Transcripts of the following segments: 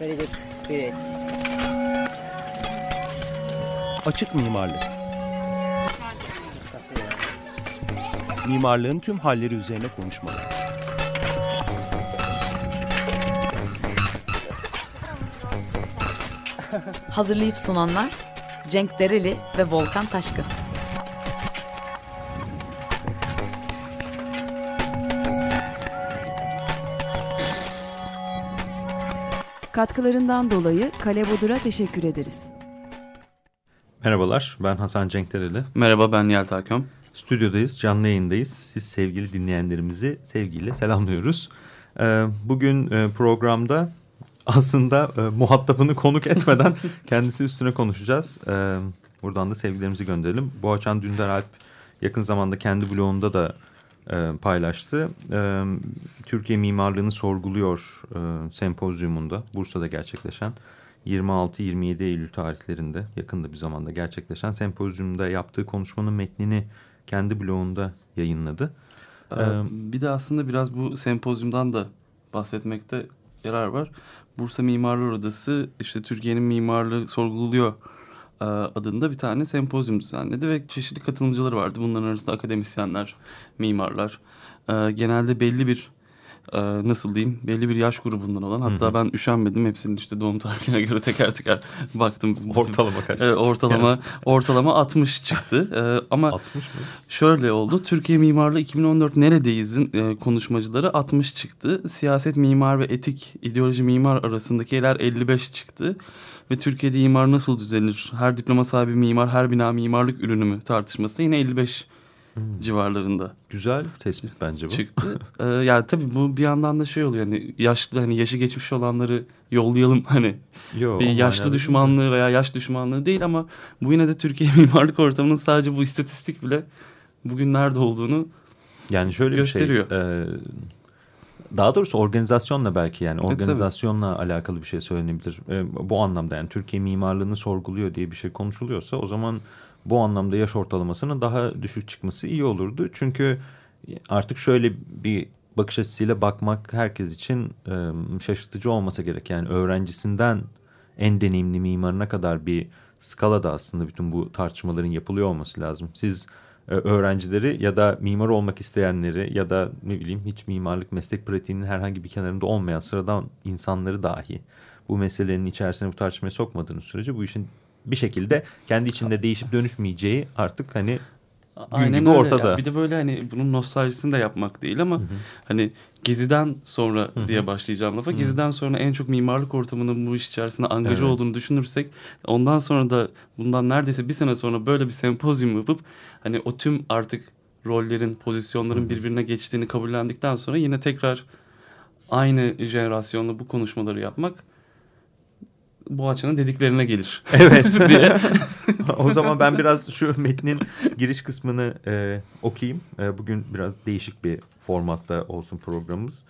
Very good spirit. Açık mimarlık. Mimarlığın tüm halleri üzerine konuşmalar. Hazırlayıp sunanlar Cenk Dereli ve Volkan Taşkın. Katkılarından dolayı Kale Bodur'a teşekkür ederiz. Merhabalar, ben Hasan Cenkdereli. Merhaba, ben Yelta Köm. Stüdyodayız, canlı yayındayız. Siz sevgili dinleyenlerimizi sevgiyle selamlıyoruz. Ee, bugün e, programda aslında e, muhatabını konuk etmeden kendisi üstüne konuşacağız. Ee, buradan da sevgilerimizi gönderelim. Boğaçan Dündar Alp yakın zamanda kendi blogunda da e, paylaştı. Türkiye mimarlığını sorguluyor sempozyumunda Bursa'da gerçekleşen 26-27 Eylül tarihlerinde yakında bir zamanda gerçekleşen sempozyumda yaptığı konuşmanın metnini kendi blogunda yayınladı. Ee, bir de aslında biraz bu sempozyumdan da bahsetmekte yarar var. Bursa Mimarlar Odası işte Türkiye'nin mimarlığı sorguluyor e, adında bir tane sempozyum düzenledi ve çeşitli katılımcıları vardı. Bunların arasında akademisyenler, mimarlar, e, genelde belli bir e, nasıl diyeyim belli bir yaş grubundan olan hatta hı hı. ben üşenmedim hepsinin işte doğum tarihine göre teker teker baktım. Ortalama kaç? E, ortalama evet. ortalama 60 çıktı. E, ama 60 mı? Şöyle oldu. Türkiye Mimarlığı 2014 neredeyizin e, konuşmacıları 60 çıktı. Siyaset mimar ve etik ideoloji mimar arasındakiler 55 çıktı. Ve Türkiye'de imar nasıl düzelir? Her diploma sahibi mimar, her bina mimarlık ürünü mü tartışması yine 55 hmm. civarlarında. Güzel tespit bence bu. Çıktı. ee, yani tabii bu bir yandan da şey oluyor hani yaşlı hani yaşı geçmiş olanları yollayalım hani Yo, bir yaşlı düşmanlığı veya yaş düşmanlığı değil ama bu yine de Türkiye mimarlık ortamının sadece bu istatistik bile bugün nerede olduğunu yani şöyle gösteriyor. bir şey. E, daha doğrusu organizasyonla belki yani organizasyonla evet, alakalı bir şey söylenebilir. E, bu anlamda yani Türkiye mimarlığını sorguluyor diye bir şey konuşuluyorsa o zaman bu anlamda yaş ortalamasının daha düşük çıkması iyi olurdu. Çünkü artık şöyle bir bakış açısıyla bakmak herkes için e, şaşırtıcı olmasa gerek. Yani öğrencisinden en deneyimli mimarına kadar bir skalada aslında bütün bu tartışmaların yapılıyor olması lazım. Siz e, öğrencileri ya da mimar olmak isteyenleri ya da ne bileyim hiç mimarlık meslek pratiğinin herhangi bir kenarında olmayan sıradan insanları dahi bu meselelerin içerisine bu tartışmaya sokmadığınız sürece bu işin bir şekilde kendi içinde değişip dönüşmeyeceği artık hani Aynen gibi ortada. Ya. Bir de böyle hani bunun nostaljisini de yapmak değil ama hı hı. hani Gezi'den sonra hı hı. diye başlayacağım lafa. Hı. Gezi'den sonra en çok mimarlık ortamının bu iş içerisinde angaja evet. olduğunu düşünürsek ondan sonra da bundan neredeyse bir sene sonra böyle bir sempozyum yapıp hani o tüm artık rollerin, pozisyonların hı hı. birbirine geçtiğini kabullendikten sonra yine tekrar aynı jenerasyonla bu konuşmaları yapmak Boğaçan'ın dediklerine gelir. Evet. diye. o zaman ben biraz şu metnin giriş kısmını e, okuyayım. E, bugün biraz değişik bir formatta olsun programımız.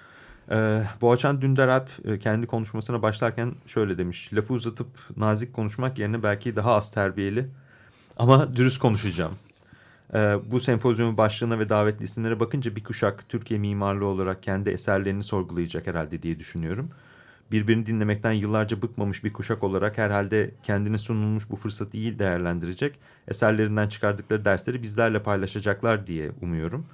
E, Boğaçan Dündar Alp e, kendi konuşmasına başlarken şöyle demiş. Lafı uzatıp nazik konuşmak yerine belki daha az terbiyeli ama dürüst konuşacağım. E, bu sempozyumun başlığına ve davetli isimlere bakınca bir kuşak Türkiye mimarlığı olarak kendi eserlerini sorgulayacak herhalde diye düşünüyorum birbirini dinlemekten yıllarca bıkmamış bir kuşak olarak herhalde kendine sunulmuş bu fırsatı iyi değerlendirecek, eserlerinden çıkardıkları dersleri bizlerle paylaşacaklar diye umuyorum.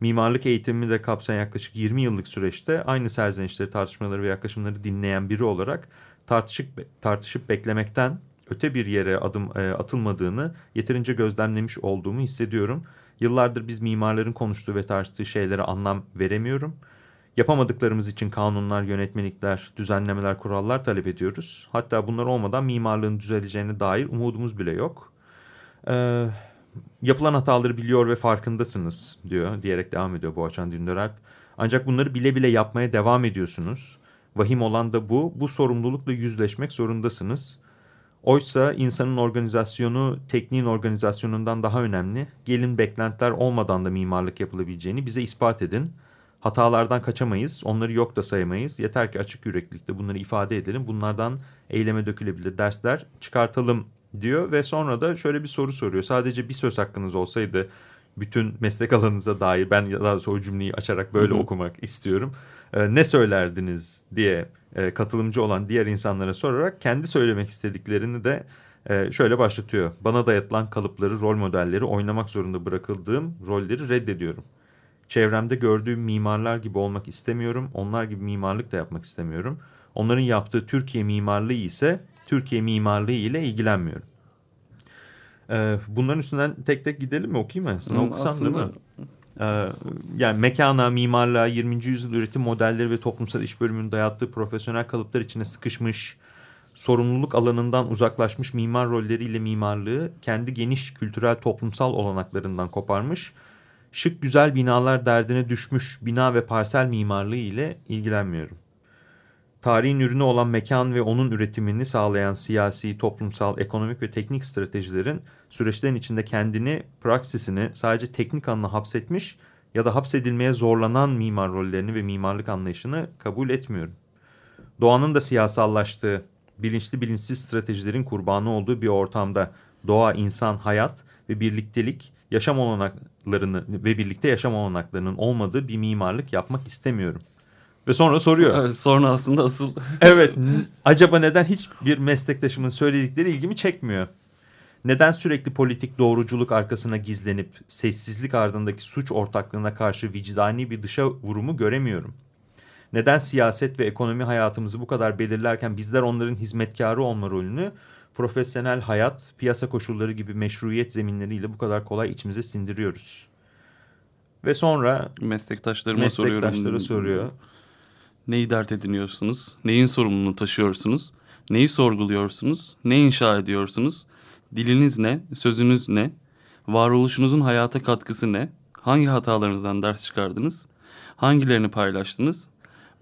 Mimarlık eğitimimi de kapsayan yaklaşık 20 yıllık süreçte aynı serzenişleri, tartışmaları ve yaklaşımları dinleyen biri olarak tartışıp, tartışıp beklemekten öte bir yere adım e, atılmadığını yeterince gözlemlemiş olduğumu hissediyorum. Yıllardır biz mimarların konuştuğu ve tartıştığı şeylere anlam veremiyorum. Yapamadıklarımız için kanunlar, yönetmelikler, düzenlemeler, kurallar talep ediyoruz. Hatta bunlar olmadan mimarlığın düzeleceğine dair umudumuz bile yok. Ee, yapılan hataları biliyor ve farkındasınız diyor diyerek devam ediyor Boğaçan Dündöralp. Ancak bunları bile bile yapmaya devam ediyorsunuz. Vahim olan da bu. Bu sorumlulukla yüzleşmek zorundasınız. Oysa insanın organizasyonu tekniğin organizasyonundan daha önemli. Gelin beklentiler olmadan da mimarlık yapılabileceğini bize ispat edin. Hatalardan kaçamayız, onları yok da sayamayız. Yeter ki açık yüreklilikle bunları ifade edelim. Bunlardan eyleme dökülebilir dersler çıkartalım diyor ve sonra da şöyle bir soru soruyor. Sadece bir söz hakkınız olsaydı bütün meslek alanınıza dair ben daha doğrusu o cümleyi açarak böyle okumak istiyorum. E, ne söylerdiniz diye e, katılımcı olan diğer insanlara sorarak kendi söylemek istediklerini de e, şöyle başlatıyor. Bana dayatılan kalıpları, rol modelleri oynamak zorunda bırakıldığım rolleri reddediyorum. Çevremde gördüğüm mimarlar gibi olmak istemiyorum. Onlar gibi mimarlık da yapmak istemiyorum. Onların yaptığı Türkiye mimarlığı ise Türkiye mimarlığı ile ilgilenmiyorum. Ee, bunların üstünden tek tek gidelim mi? Okuyayım mı? Sana okusam aslında- değil mi? Ee, yani mekana, mimarlığa, 20. yüzyıl üretim modelleri ve toplumsal iş bölümünün dayattığı profesyonel kalıplar içine sıkışmış, sorumluluk alanından uzaklaşmış mimar rolleriyle mimarlığı kendi geniş kültürel toplumsal olanaklarından koparmış, şık güzel binalar derdine düşmüş bina ve parsel mimarlığı ile ilgilenmiyorum. Tarihin ürünü olan mekan ve onun üretimini sağlayan siyasi, toplumsal, ekonomik ve teknik stratejilerin süreçlerin içinde kendini, praksisini sadece teknik anla hapsetmiş ya da hapsedilmeye zorlanan mimar rollerini ve mimarlık anlayışını kabul etmiyorum. Doğanın da siyasallaştığı, bilinçli bilinçsiz stratejilerin kurbanı olduğu bir ortamda doğa, insan, hayat ve birliktelik yaşam olanaklarını ve birlikte yaşam olanaklarının olmadığı bir mimarlık yapmak istemiyorum. Ve sonra soruyor. Evet, sonra aslında asıl Evet. acaba neden hiçbir meslektaşımın söyledikleri ilgimi çekmiyor? Neden sürekli politik doğruculuk arkasına gizlenip sessizlik ardındaki suç ortaklığına karşı vicdani bir dışa vurumu göremiyorum? Neden siyaset ve ekonomi hayatımızı bu kadar belirlerken bizler onların hizmetkarı olma rolünü profesyonel hayat, piyasa koşulları gibi meşruiyet zeminleriyle bu kadar kolay içimize sindiriyoruz? Ve sonra meslektaşlarıma soruyorum. meslektaşlara soruyor. Neyi dert ediniyorsunuz? Neyin sorumluluğunu taşıyorsunuz? Neyi sorguluyorsunuz? Ne inşa ediyorsunuz? Diliniz ne? Sözünüz ne? Varoluşunuzun hayata katkısı ne? Hangi hatalarınızdan ders çıkardınız? Hangilerini paylaştınız?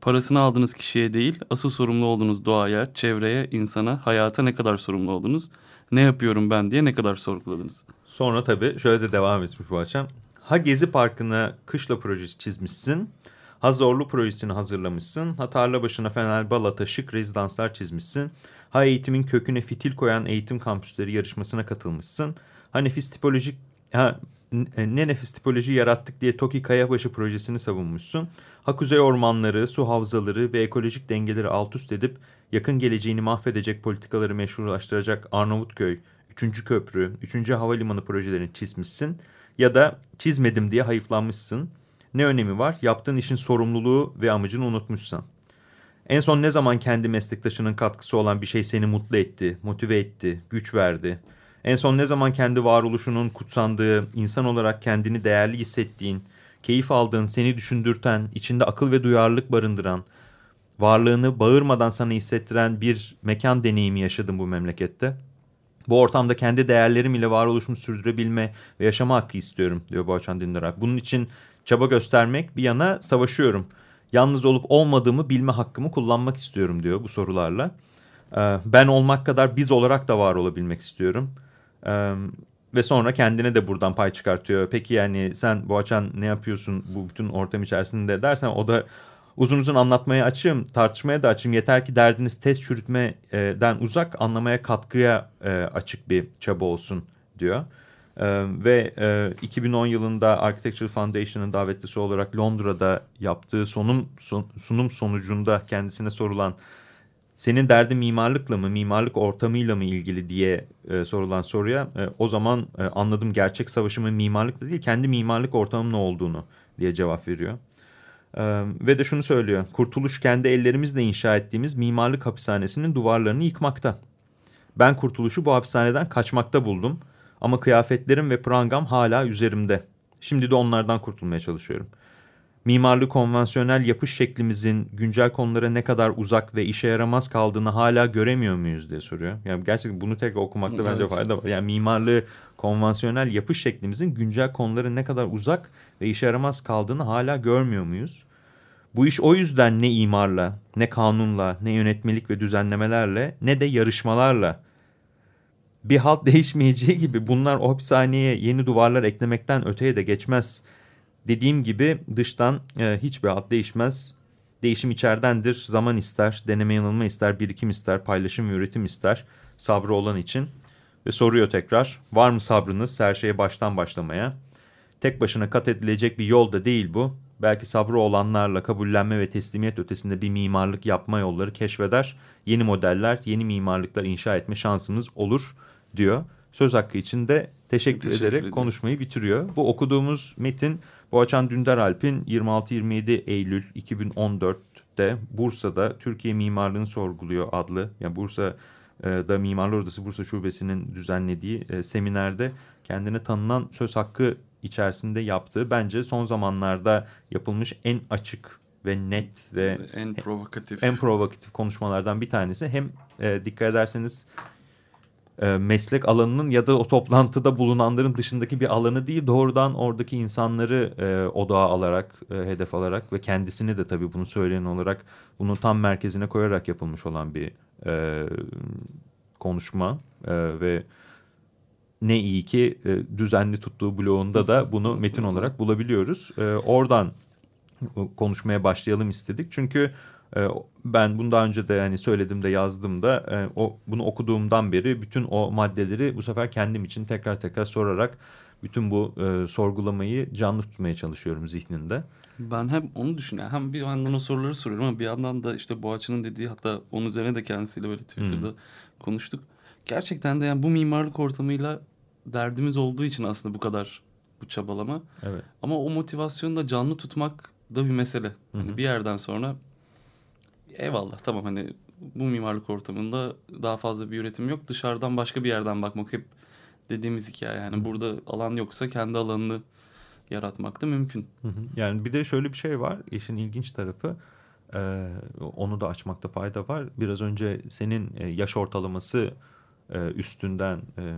Parasını aldığınız kişiye değil, asıl sorumlu olduğunuz doğaya, çevreye, insana, hayata ne kadar sorumlu oldunuz? Ne yapıyorum ben diye ne kadar sorguladınız? Sonra tabii şöyle de devam etmiş bu akşam. Ha Gezi Parkı'na kışla projesi çizmişsin. Ha Zorlu projesini hazırlamışsın. Ha tarla başına Fener Balat'a şık rezidanslar çizmişsin. Ha eğitimin köküne fitil koyan eğitim kampüsleri yarışmasına katılmışsın. Ha nefis tipolojik... Ha, ne nefis tipoloji yarattık diye Toki Kayabaşı projesini savunmuşsun. Ha kuzey ormanları, su havzaları ve ekolojik dengeleri alt üst edip yakın geleceğini mahvedecek politikaları meşrulaştıracak Arnavutköy, 3. köprü, 3. havalimanı projelerini çizmişsin. Ya da çizmedim diye hayıflanmışsın. Ne önemi var? Yaptığın işin sorumluluğu ve amacını unutmuşsan. En son ne zaman kendi meslektaşının katkısı olan bir şey seni mutlu etti, motive etti, güç verdi? En son ne zaman kendi varoluşunun kutsandığı, insan olarak kendini değerli hissettiğin, keyif aldığın, seni düşündürten, içinde akıl ve duyarlılık barındıran, varlığını bağırmadan sana hissettiren bir mekan deneyimi yaşadın bu memlekette? Bu ortamda kendi değerlerim ile varoluşumu sürdürebilme ve yaşama hakkı istiyorum diyor Boğaçan Dündarak. Bunun için çaba göstermek bir yana savaşıyorum. Yalnız olup olmadığımı bilme hakkımı kullanmak istiyorum diyor bu sorularla. Ee, Ben olmak kadar biz olarak da var olabilmek istiyorum. Ee, Ve sonra kendine de buradan pay çıkartıyor. Peki yani sen Boğaçan ne yapıyorsun bu bütün ortam içerisinde dersen o da uzun uzun anlatmaya açığım, tartışmaya da açığım. Yeter ki derdiniz test çürütmeden uzak, anlamaya katkıya e, açık bir çaba olsun diyor. Ee, ve e, 2010 yılında Architectural Foundation'ın davetlisi olarak Londra'da yaptığı sunum, sun- sunum sonucunda kendisine sorulan senin derdin mimarlıkla mı, mimarlık ortamıyla mı ilgili diye e, sorulan soruya e, o zaman e, anladım gerçek savaşımın mimarlıkla değil kendi mimarlık ortamımla olduğunu diye cevap veriyor. Ee, ve de şunu söylüyor. Kurtuluş kendi ellerimizle inşa ettiğimiz mimarlık hapishanesinin duvarlarını yıkmakta. Ben kurtuluşu bu hapishaneden kaçmakta buldum. Ama kıyafetlerim ve prangam hala üzerimde. Şimdi de onlardan kurtulmaya çalışıyorum. Mimarlık konvansiyonel yapış şeklimizin güncel konulara ne kadar uzak ve işe yaramaz kaldığını hala göremiyor muyuz diye soruyor. Yani gerçekten bunu tekrar okumakta bence Evet. fayda var. Yani mimarlığı konvansiyonel yapış şeklimizin güncel konulara ne kadar uzak ve işe yaramaz kaldığını hala görmüyor muyuz? Bu iş o yüzden ne imarla, ne kanunla, ne yönetmelik ve düzenlemelerle ne de yarışmalarla bir halt değişmeyeceği gibi bunlar o hapishaneye yeni duvarlar eklemekten öteye de geçmez. Dediğim gibi dıştan e, hiçbir halt değişmez. Değişim içerdendir, zaman ister, deneme yanılma ister, birikim ister, paylaşım ve üretim ister sabrı olan için. Ve soruyor tekrar, var mı sabrınız her şeye baştan başlamaya? Tek başına kat edilecek bir yol da değil bu. Belki sabrı olanlarla kabullenme ve teslimiyet ötesinde bir mimarlık yapma yolları keşfeder. Yeni modeller, yeni mimarlıklar inşa etme şansımız olur diyor. Söz hakkı için de teşekkür, Teşekkür ederek ederim. konuşmayı bitiriyor. Bu okuduğumuz metin Boğaçan Dündar Alp'in 26-27 Eylül 2014'te Bursa'da Türkiye Mimarlığını Sorguluyor adlı, yani Bursa'da Mimarlar Odası Bursa Şubesi'nin düzenlediği e, seminerde kendine tanınan söz hakkı içerisinde yaptığı bence son zamanlarda yapılmış en açık ve net ve En provokatif. en provokatif konuşmalardan bir tanesi. Hem e, dikkat ederseniz e, meslek alanının ya da o toplantıda bulunanların dışındaki bir alanı değil doğrudan oradaki insanları e, odağa alarak e, hedef alarak ve kendisini de tabii bunu söyleyen olarak bunu tam merkezine koyarak yapılmış olan bir e, konuşma e, ve ne iyi ki e, düzenli tuttuğu blogunda da bunu metin olarak bulabiliyoruz. E, oradan konuşmaya başlayalım istedik. Çünkü ben bunu daha önce de yani söyledim de yazdım da e, o bunu okuduğumdan beri bütün o maddeleri bu sefer kendim için tekrar tekrar sorarak bütün bu e, sorgulamayı canlı tutmaya çalışıyorum zihninde. Ben hem onu düşünüyorum. Hem bir yandan o soruları soruyorum ama bir yandan da işte Boğaç'ın dediği hatta onun üzerine de kendisiyle böyle Twitter'da konuştuk. Gerçekten de yani bu mimarlık ortamıyla derdimiz olduğu için aslında bu kadar bu çabalama. Evet. Ama o motivasyonu da canlı tutmak da bir mesele. Hani hı. bir yerden sonra eyvallah tamam hani bu mimarlık ortamında daha fazla bir üretim yok. Dışarıdan başka bir yerden bakmak hep dediğimiz hikaye. Yani burada alan yoksa kendi alanını yaratmak da mümkün. Hı hı. Yani bir de şöyle bir şey var. İşin ilginç tarafı e, onu da açmakta fayda var. Biraz önce senin e, yaş ortalaması e, üstünden e,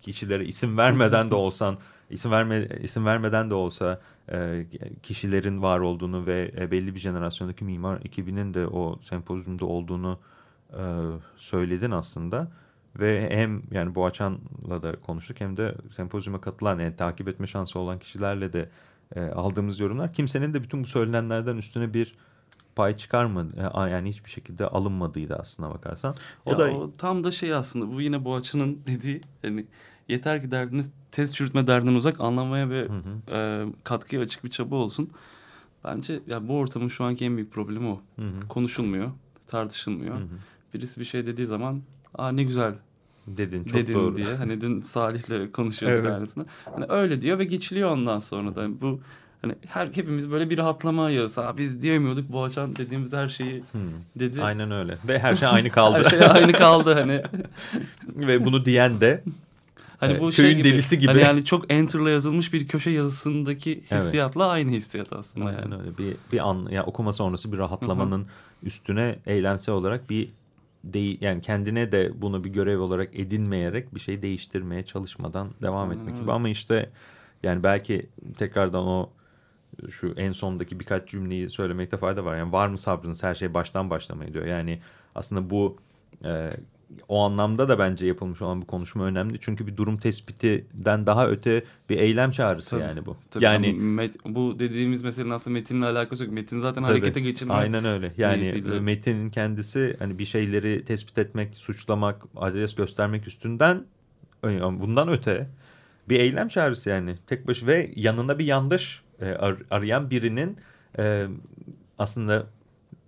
kişilere isim vermeden de olsan isim verme isim vermeden de olsa e, kişilerin var olduğunu ve e, belli bir jenerasyondaki mimar ekibinin de o sempozyumda olduğunu e, söyledin aslında. Ve hem yani Boğaçan'la da konuştuk hem de sempozyuma katılan yani takip etme şansı olan kişilerle de e, aldığımız yorumlar kimsenin de bütün bu söylenenlerden üstüne bir pay çıkarmadı. E, Yani hiçbir şekilde alınmadıydı aslına bakarsan. O Ya da o tam da şey aslında bu yine Boğaç'ın dediği hani yeter ki derdiniz tez çürütme derdinden uzak anlamaya ve Hı hı. e, katkıya açık bir çaba olsun. Bence ya bu ortamın şu anki en büyük problemi o. Hı hı. Konuşulmuyor, tartışılmıyor. Hı hı. Birisi bir şey dediği zaman aa ne güzel dedin çok dedin doğru. diye. Hani dün Salih'le konuşuyorduk Evet. aynısını. Hani öyle diyor ve geçiliyor ondan sonra da. Bu hani her hepimiz böyle bir rahatlama yağısı. Biz diyemiyorduk Boğaçan dediğimiz her şeyi dedi. Aynen öyle. Ve her şey aynı kaldı. Her şey aynı kaldı hani. Ve bunu diyen de Hani Evet, bu köyün şey gibi, delisi gibi. Hani yani çok enter'la yazılmış bir köşe yazısındaki Evet. hissiyatla aynı hissiyat aslında Aynen yani. öyle. Bir, bir an, yani okuma sonrası bir rahatlamanın üstüne eylemsel olarak bir değil yani kendine de bunu bir görev olarak edinmeyerek bir şey değiştirmeye çalışmadan devam etmek gibi öyle. ama işte yani belki tekrardan o şu en sondaki birkaç cümleyi söylemekte fayda var. Yani var mı sabrınız her şey baştan başlamaya diyor. Yani aslında bu e, o anlamda da bence yapılmış olan bu konuşma önemli. Çünkü bir durum tespitinden daha öte bir eylem çağrısı Tabii, yani bu. Tabii yani met- bu dediğimiz meselenin aslında metinle alakası yok. Metin zaten Tabii. harekete geçirme. Aynen öyle. Yani niyetiyle. metinin kendisi hani bir şeyleri tespit etmek, suçlamak, adres göstermek üstünden bundan öte bir eylem çağrısı yani. Tek başı ve yanında bir yandaş e, ar- arayan birinin e, aslında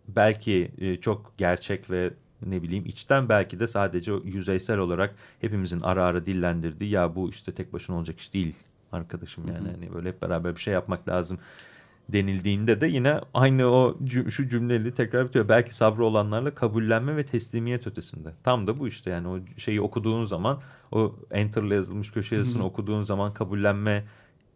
belki e, çok gerçek ve ne bileyim içten belki de sadece yüzeysel olarak hepimizin ara ara dillendirdiği ya bu işte tek başına olacak iş değil arkadaşım yani. Hı hı. Hani böyle hep beraber bir şey yapmak lazım denildiğinde de yine aynı o cü- şu cümleleri tekrar bitiyor. Belki sabrı olanlarla kabullenme ve teslimiyet ötesinde. Tam da bu işte yani o şeyi okuduğun zaman o enter'la yazılmış köşe yazısını hı. okuduğun zaman kabullenme,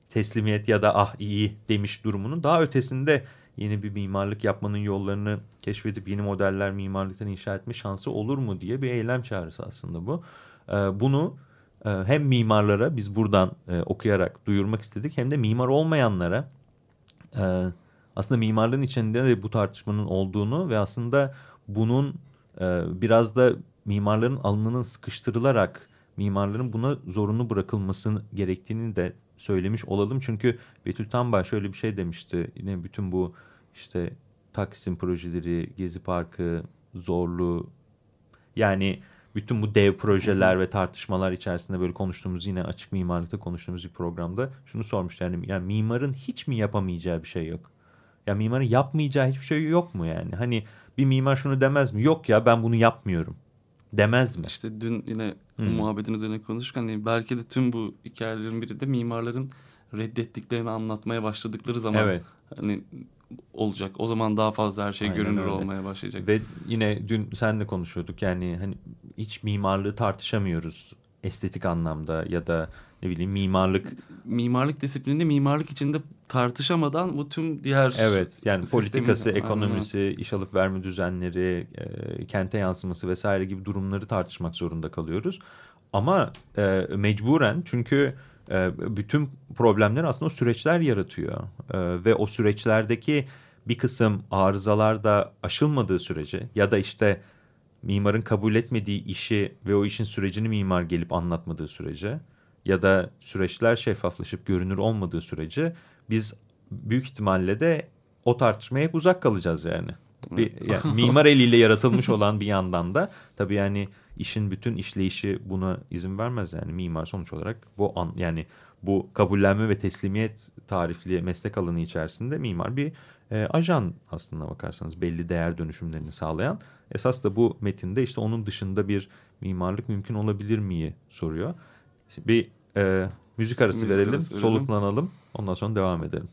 teslimiyet ya da ah iyi demiş durumunun daha ötesinde yeni bir mimarlık yapmanın yollarını keşfedip yeni modeller mimarlıktan inşa etme şansı olur mu diye bir eylem çağrısı aslında bu. Ee, bunu e, hem mimarlara biz buradan e, okuyarak duyurmak istedik hem de mimar olmayanlara e, aslında mimarlığın içinde de bu tartışmanın olduğunu ve aslında bunun biraz da mimarların alnının sıkıştırılarak mimarların buna zorunlu bırakılması gerektiğini de söylemiş olalım. Çünkü Betül Tanbay şöyle bir şey demişti. Yine bütün bu işte Taksim projeleri, Gezi Parkı, Zorlu yani bütün bu dev projeler ve tartışmalar içerisinde böyle konuştuğumuz yine açık mimarlıkta konuştuğumuz bir programda şunu sormuştu. Yani, yani mimarın hiç mi yapamayacağı bir şey yok? Ya mimarın yapmayacağı hiçbir şey yok mu yani? Hani bir mimar şunu demez mi? Yok ya ben bunu yapmıyorum. Demez mi? İşte dün yine bu Hmm. muhabbetin üzerine konuşurken hani belki de tüm bu hikayelerin biri de mimarların reddettiklerini anlatmaya başladıkları zaman Evet. hani olacak. O zaman daha fazla her şey Aynen görünür öyle. olmaya başlayacak. Ve yine dün senle konuşuyorduk yani hani hiç mimarlığı tartışamıyoruz estetik anlamda ya da ne bileyim mimarlık mimarlık disiplinini mimarlık içinde tartışamadan bu tüm diğer evet yani sistemi- politikası, Aynen. ekonomisi, iş alıp verme düzenleri, e, kente yansıması vesaire gibi durumları tartışmak zorunda kalıyoruz. Ama e, mecburen çünkü e, bütün problemler aslında o süreçler yaratıyor E, ve o süreçlerdeki bir kısım arızalar da aşılmadığı sürece ya da işte mimarın kabul etmediği işi ve o işin sürecini mimar gelip anlatmadığı sürece ya da süreçler şeffaflaşıp görünür olmadığı sürece biz büyük ihtimalle de o tartışmaya hep uzak kalacağız yani. Bir, yani mimar eliyle yaratılmış olan bir yandan da tabii yani işin bütün işleyişi buna izin vermez yani mimar sonuç olarak bu an yani bu kabullenme ve teslimiyet tarifli meslek alanı içerisinde mimar bir e, ajan aslında bakarsanız belli değer dönüşümlerini sağlayan esas da bu metinde işte onun dışında bir mimarlık mümkün olabilir miyi soruyor. Bir e, müzik arası Müzik verelim, arası verelim. soluklanalım ondan sonra devam edelim.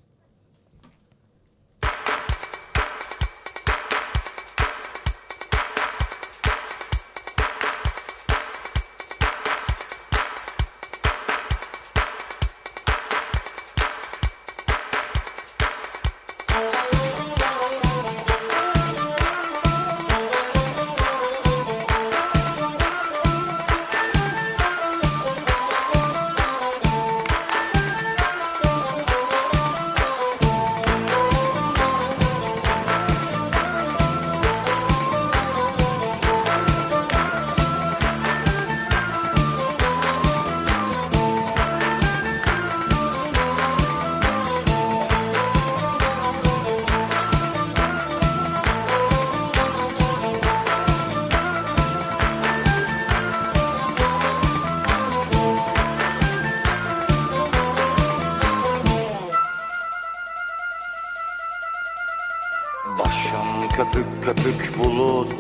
Köpük bulut.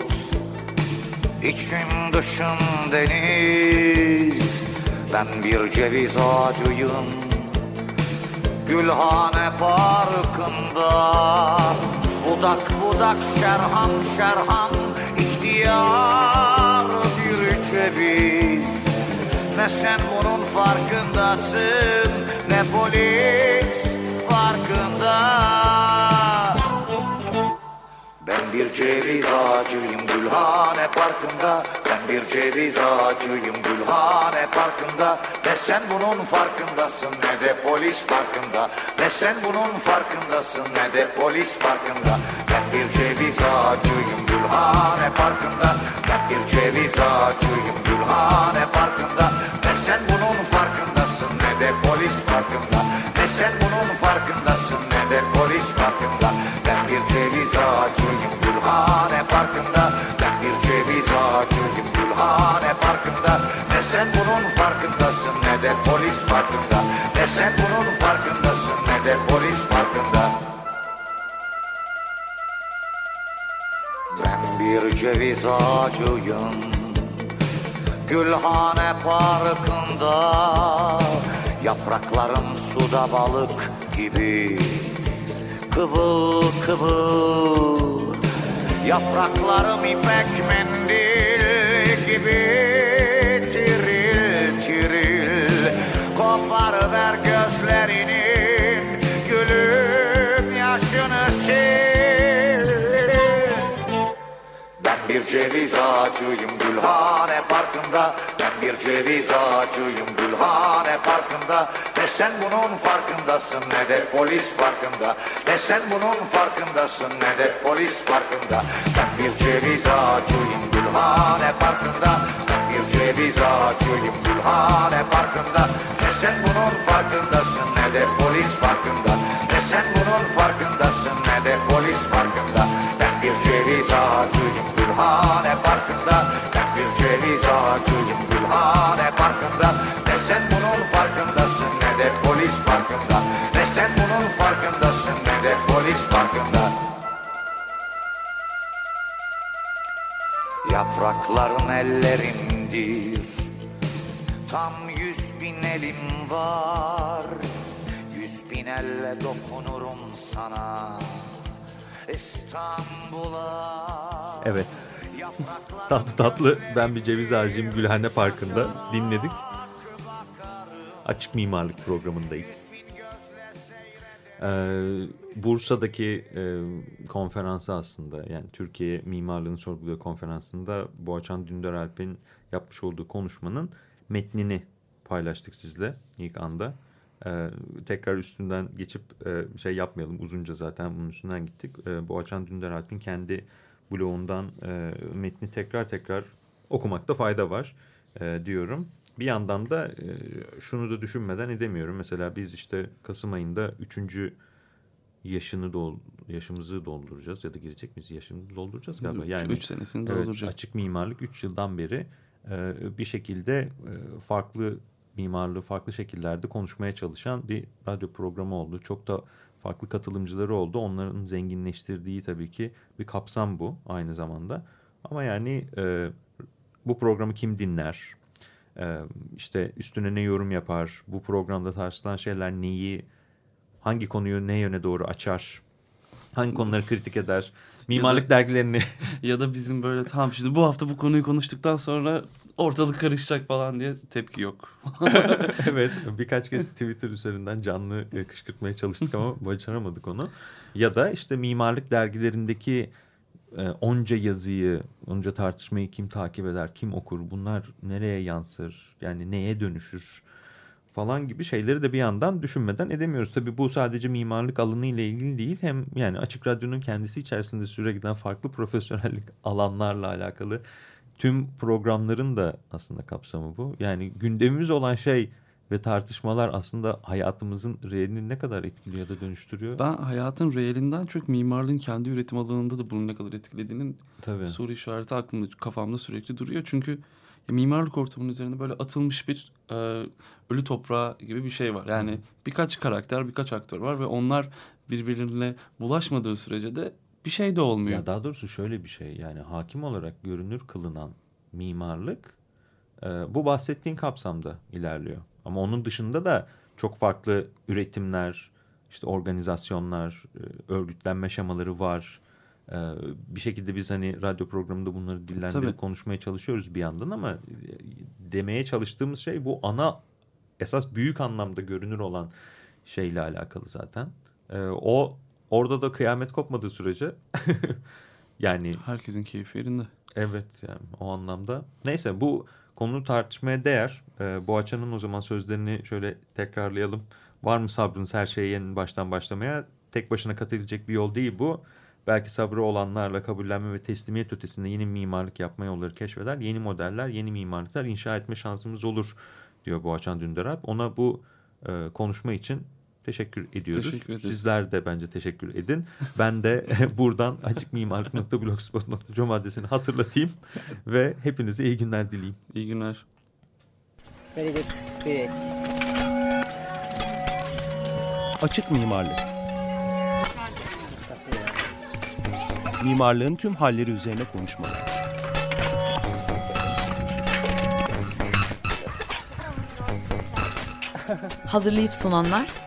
İçim dışım deniz. Ben bir ceviz ağacıyım. Gülhane parkında. Budak budak şerham şerham. İhtiyar bir ceviz. Ne sen bunun farkındasın Ne polis farkında bir ceviz ağacıyım Gülhane Parkı'nda. Ben bir ceviz ağacıyım Gülhane Parkı'nda. Ne sen bunun farkındasın ne de polis farkında. Ne sen bunun farkındasın ne de polis farkında. Ben bir ceviz ağacıyım Gülhane ağacıyım Gülhane Parkı'nda. Yapraklarım suda balık gibi. Kıvıl kıvıl Yapraklarım ipek mendil gibi ağacıyım Gülhane Parkı'nda. Ben bir ceviz ağacıyım Gülhane Parkı'nda. Ne sen bunun farkındasın ne de polis farkında. Ne sen bunun farkındasın ne de polis farkında. Ben bir ceviz ağacıyım Gülhane Parkı'nda. Ben bir ceviz ağacıyım Gülhane Parkı'nda. Ne sen bunun farkındasın ne de polis farkında. Ne sen bunun farkındasın ne de polis farkında. Ben bir ceviz ağacıyım Gülhane parkında Ben bir ceviz ağacıyım gülhane parkında. Ne sen bunun farkındasın ne de polis farkında. Ne sen bunun farkındasın ne de polis farkında. Yaprakların ellerimdir Tam yüz bin elim var. Yüz bin elle dokunurum sana. İstanbul'a. Evet. Tatlı tatlı ben bir ceviz ağacıyım Gülhane Parkı'nda dinledik. Açık Mimarlık programındayız. Ee, Bursa'daki e, konferansı aslında yani Türkiye Mimarlığını Sorguluyor konferansında Boğaçan Dündar Alp'in yapmış olduğu konuşmanın metnini paylaştık sizle ilk anda. Ee, tekrar üstünden geçip e, şey yapmayalım uzunca zaten bunun üstünden gittik. Ee, Boğaçan Dündar Alp'in kendi bloğundan e, metni tekrar tekrar okumakta fayda var e, diyorum. Bir yandan da e, şunu da düşünmeden edemiyorum. Mesela biz işte Kasım ayında üçüncü yaşını dol yaşımızı dolduracağız ya da girecek miyiz? Yaşımızı dolduracağız galiba. Yani üç senesini evet, dolduracak. açık mimarlık 3 yıldan beri e, bir şekilde e, farklı mimarlığı farklı şekillerde konuşmaya çalışan bir radyo programı oldu. Çok da farklı katılımcıları oldu. Onların zenginleştirdiği tabii ki bir kapsam bu aynı zamanda. Ama yani e, bu programı kim dinler? E, işte üstüne ne yorum yapar? Bu programda tartışılan şeyler neyi, hangi konuyu ne yöne doğru açar? Hangi konuları kritik eder? Mimarlık dergilerini Ya da bizim böyle tamam şimdi bu hafta bu konuyu konuştuktan sonra ortalık karışacak falan diye tepki yok. evet birkaç kez Twitter üzerinden canlı e, kışkırtmaya çalıştık ama başaramadık onu. Ya da işte mimarlık dergilerindeki e, onca yazıyı, onca tartışmayı kim takip eder, kim okur, bunlar nereye yansır, yani neye dönüşür falan gibi şeyleri de bir yandan düşünmeden edemiyoruz. Tabii bu sadece mimarlık alanı ile ilgili değil. Hem yani Açık Radyo'nun kendisi içerisinde süre giden farklı profesyonellik alanlarla alakalı tüm programların da aslında kapsamı bu. Yani gündemimiz olan şey ve tartışmalar aslında hayatımızın realini ne kadar etkiliyor ya da dönüştürüyor? Ben hayatın realinden çok mimarlığın kendi üretim alanında da bunu ne kadar etkilediğinin Tabii. soru işareti aklımda kafamda sürekli duruyor. Çünkü ya mimarlık ortamının üzerinde böyle atılmış bir e, ölü toprağı gibi bir şey var. Yani birkaç karakter, birkaç aktör var ve onlar birbirine bulaşmadığı sürece de bir şey de olmuyor. Ya daha doğrusu şöyle bir şey yani hakim olarak görünür kılınan mimarlık e, bu bahsettiğin kapsamda ilerliyor. Ama onun dışında da çok farklı üretimler, işte organizasyonlar, e, örgütlenme şemaları var. E, bir şekilde biz hani radyo programında bunları dillendirip Tabii. konuşmaya çalışıyoruz bir yandan ama e, demeye çalıştığımız şey bu ana esas büyük anlamda görünür olan şeyle alakalı zaten. E, o orada da kıyamet kopmadığı sürece yani Herkesin keyfi yerinde. evet yani o anlamda. Neyse bu konu tartışmaya değer. Ee, Boğaçan'ın o zaman sözlerini şöyle tekrarlayalım. Var mı sabrınız her şeye yeniden baştan başlamaya? Tek başına kat edilecek bir yol değil bu. Belki sabrı olanlarla kabullenme ve teslimiyet ötesinde yeni mimarlık yapma yolları keşfeder. Yeni modeller, yeni mimarlıklar inşa etme şansımız olur diyor Boğaçan Dündaralp. Ona bu e, konuşma için teşekkür ediyoruz. Teşekkür ederiz. Sizler de bence teşekkür edin. Ben de buradan açıkmimarlık.blogspot.com adresini hatırlatayım ve hepinize iyi günler dileyeyim. İyi günler. Very good. Great. Açık mimarlık. Mimarlığın tüm halleri üzerine konuşmalar. Hazırlayıp sunanlar